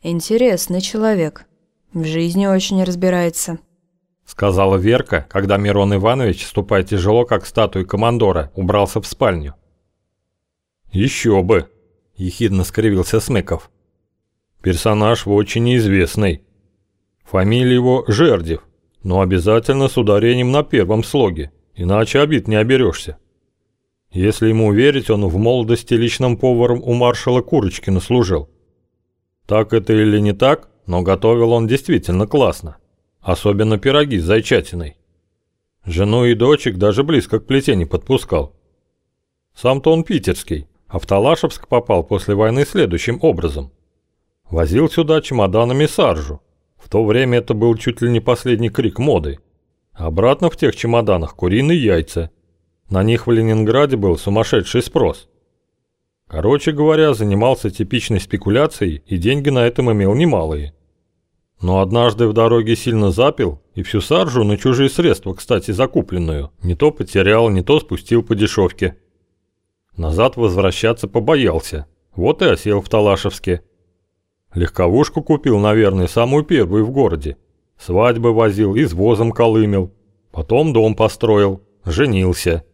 Интересный человек. В жизни очень разбирается. Сказала Верка, когда Мирон Иванович, ступая тяжело, как статуя командора, убрался в спальню. «Еще бы!» – ехидно скривился Смыков. «Персонаж очень известный. Фамилия его Жердев, но обязательно с ударением на первом слоге, иначе обид не оберешься. Если ему верить, он в молодости личным поваром у маршала Курочкина служил. Так это или не так, но готовил он действительно классно. Особенно пироги с зайчатиной. Жену и дочек даже близко к плите не подпускал. Сам-то он питерский, а в Талашевск попал после войны следующим образом. Возил сюда чемоданами саржу. В то время это был чуть ли не последний крик моды. Обратно в тех чемоданах куриные яйца – на них в Ленинграде был сумасшедший спрос. Короче говоря, занимался типичной спекуляцией и деньги на этом имел немалые. Но однажды в дороге сильно запил и всю саржу на чужие средства, кстати, закупленную, не то потерял, не то спустил по дешевке. Назад возвращаться побоялся, вот и осел в Талашевске. Легковушку купил, наверное, самую первую в городе. Свадьбы возил, извозом колымел. Потом дом построил, женился.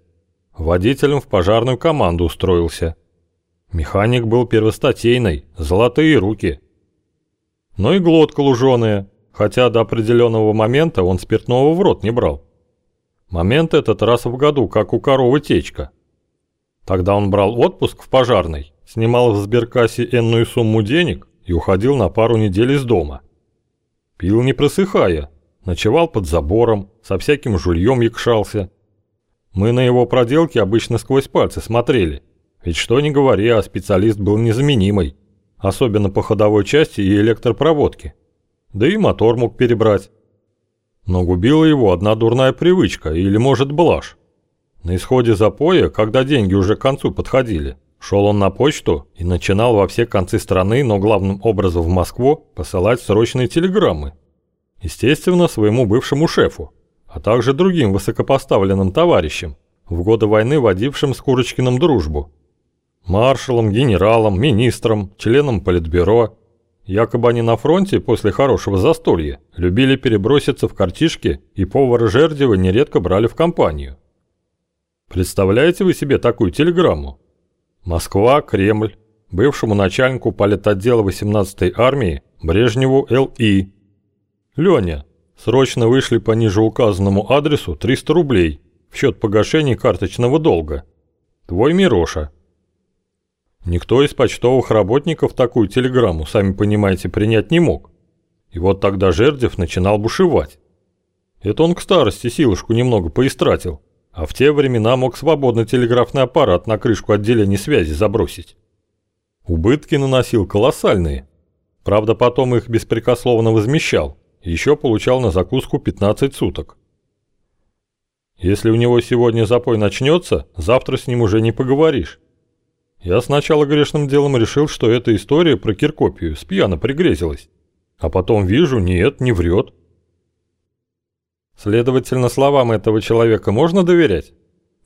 Водителем в пожарную команду устроился. Механик был первостатейный, золотые руки. Но и глотка луженая, хотя до определенного момента он спиртного в рот не брал. Момент этот раз в году, как у коровы течка. Тогда он брал отпуск в пожарной, снимал в сберкассе энную сумму денег и уходил на пару недель из дома. Пил не просыхая, ночевал под забором, со всяким жульем якшался – мы на его проделки обычно сквозь пальцы смотрели. Ведь что ни говори, а специалист был незаменимый. Особенно по ходовой части и электропроводке. Да и мотор мог перебрать. Но губила его одна дурная привычка или, может, блажь. На исходе запоя, когда деньги уже к концу подходили, шел он на почту и начинал во все концы страны, но главным образом в Москву, посылать срочные телеграммы. Естественно, своему бывшему шефу, а также другим высокопоставленным товарищам, в годы войны водившим с Курочкиным дружбу. Маршалам, генералам, министрам, членам политбюро. Якобы они на фронте после хорошего застолья любили переброситься в картишки и повара Жердева нередко брали в компанию. Представляете вы себе такую телеграмму? Москва, Кремль, бывшему начальнику политотдела 18-й армии Брежневу Л.И. Леня, Срочно вышли по ниже указанному адресу 300 рублей в счет погашения карточного долга. Твой Мироша. Никто из почтовых работников такую телеграмму, сами понимаете, принять не мог. И вот тогда Жердев начинал бушевать. Это он к старости силушку немного поистратил, а в те времена мог свободно телеграфный аппарат на крышку отделения связи забросить. Убытки наносил колоссальные. Правда, потом их беспрекословно возмещал. Еще получал на закуску 15 суток. Если у него сегодня запой начнется, завтра с ним уже не поговоришь. Я сначала грешным делом решил, что эта история про Киркопию с пьяно пригрезилась. А потом вижу, нет, не врет. Следовательно, словам этого человека можно доверять?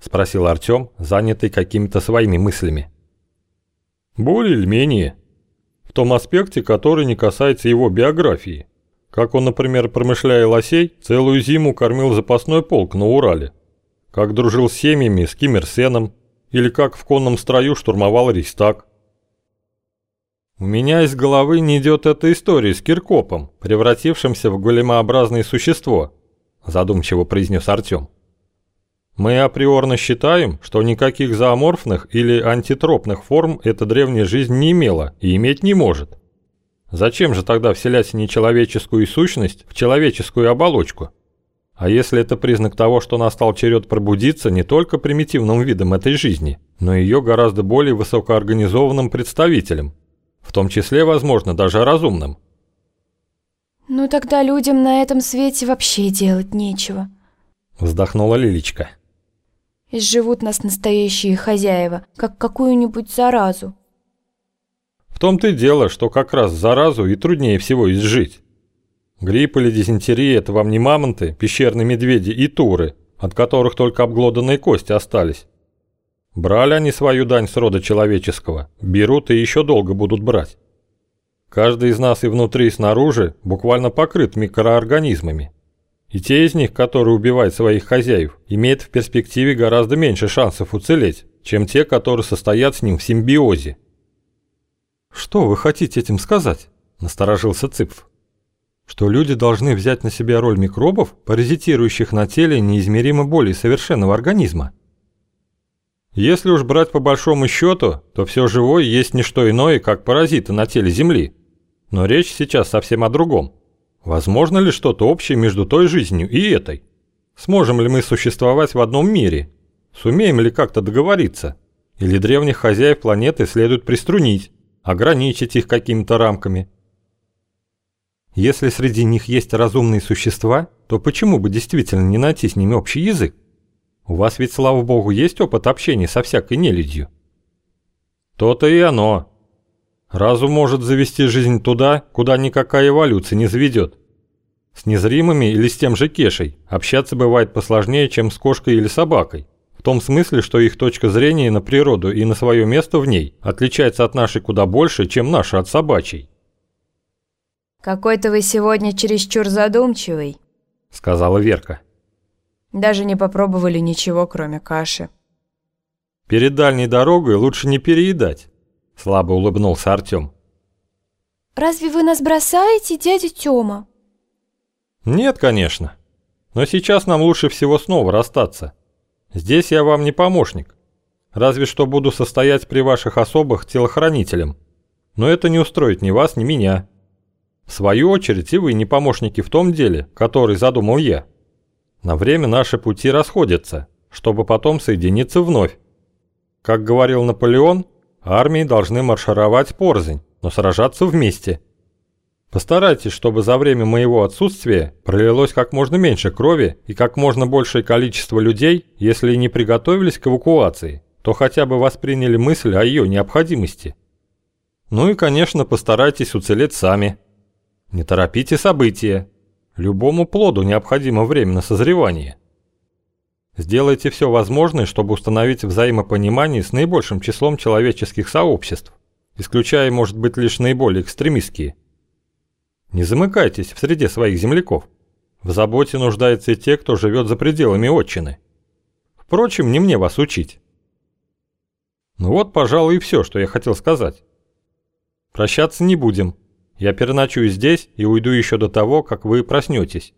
Спросил Артем, занятый какими-то своими мыслями. Более или менее. В том аспекте, который не касается его биографии. Как он, например, промышляя лосей, целую зиму кормил запасной полк на Урале. Как дружил с семьями с Киммерсеном. Или как в конном строю штурмовал Рейстаг. У меня из головы не идет эта история с Киркопом, превратившимся в големообразное существо, задумчиво произнес Артем. Мы априорно считаем, что никаких зооморфных или антитропных форм эта древняя жизнь не имела и иметь не может. Зачем же тогда вселять нечеловеческую сущность в человеческую оболочку? А если это признак того, что настал черед пробудиться не только примитивным видом этой жизни, но и ее гораздо более высокоорганизованным представителем, в том числе, возможно, даже разумным? «Ну тогда людям на этом свете вообще делать нечего», – вздохнула Лилечка. «Изживут нас настоящие хозяева, как какую-нибудь заразу, в том-то и дело, что как раз заразу и труднее всего изжить. Грипп или дизентерия – это вам не мамонты, пещерные медведи и туры, от которых только обглоданные кости остались. Брали они свою дань с рода человеческого, берут и еще долго будут брать. Каждый из нас и внутри, и снаружи буквально покрыт микроорганизмами. И те из них, которые убивают своих хозяев, имеют в перспективе гораздо меньше шансов уцелеть, чем те, которые состоят с ним в симбиозе. «Что вы хотите этим сказать?» – насторожился Цыпф. «Что люди должны взять на себя роль микробов, паразитирующих на теле неизмеримо более совершенного организма?» Если уж брать по большому счету, то все живое есть не что иное, как паразиты на теле Земли. Но речь сейчас совсем о другом. Возможно ли что-то общее между той жизнью и этой? Сможем ли мы существовать в одном мире? Сумеем ли как-то договориться? Или древних хозяев планеты следует приструнить, ограничить их какими-то рамками? Если среди них есть разумные существа, то почему бы действительно не найти с ними общий язык? У вас ведь, слава богу, есть опыт общения со всякой нелюдью. То-то и оно. Разум может завести жизнь туда, куда никакая эволюция не заведет. С незримыми или с тем же Кешей общаться бывает посложнее, чем с кошкой или собакой. В том смысле, что их точка зрения на природу и на свое место в ней отличается от нашей куда больше, чем наша от собачьей. «Какой-то вы сегодня чересчур задумчивый», — сказала Верка. Даже не попробовали ничего, кроме каши. Перед дальней дорогой лучше не переедать, слабо улыбнулся Артём. Разве вы нас бросаете, дядя Тёма? Нет, конечно. Но сейчас нам лучше всего снова расстаться. Здесь я вам не помощник. Разве что буду состоять при ваших особых телохранителем. Но это не устроит ни вас, ни меня. В свою очередь и вы не помощники в том деле, который задумал я. На время наши пути расходятся, чтобы потом соединиться вновь. Как говорил Наполеон, армии должны маршировать порзень, но сражаться вместе. Постарайтесь, чтобы за время моего отсутствия пролилось как можно меньше крови и как можно большее количество людей, если не приготовились к эвакуации, то хотя бы восприняли мысль о ее необходимости. Ну и, конечно, постарайтесь уцелеть сами. Не торопите события. Любому плоду необходимо время на созревание. Сделайте все возможное, чтобы установить взаимопонимание с наибольшим числом человеческих сообществ, исключая, может быть, лишь наиболее экстремистские. Не замыкайтесь в среде своих земляков. В заботе нуждаются и те, кто живет за пределами отчины. Впрочем, не мне вас учить. Ну вот, пожалуй, и все, что я хотел сказать. Прощаться не будем. Я переночую здесь и уйду еще до того, как вы проснетесь.